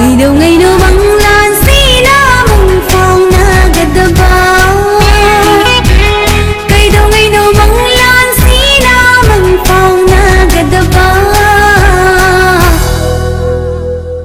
ngày đầu ngày đó vắng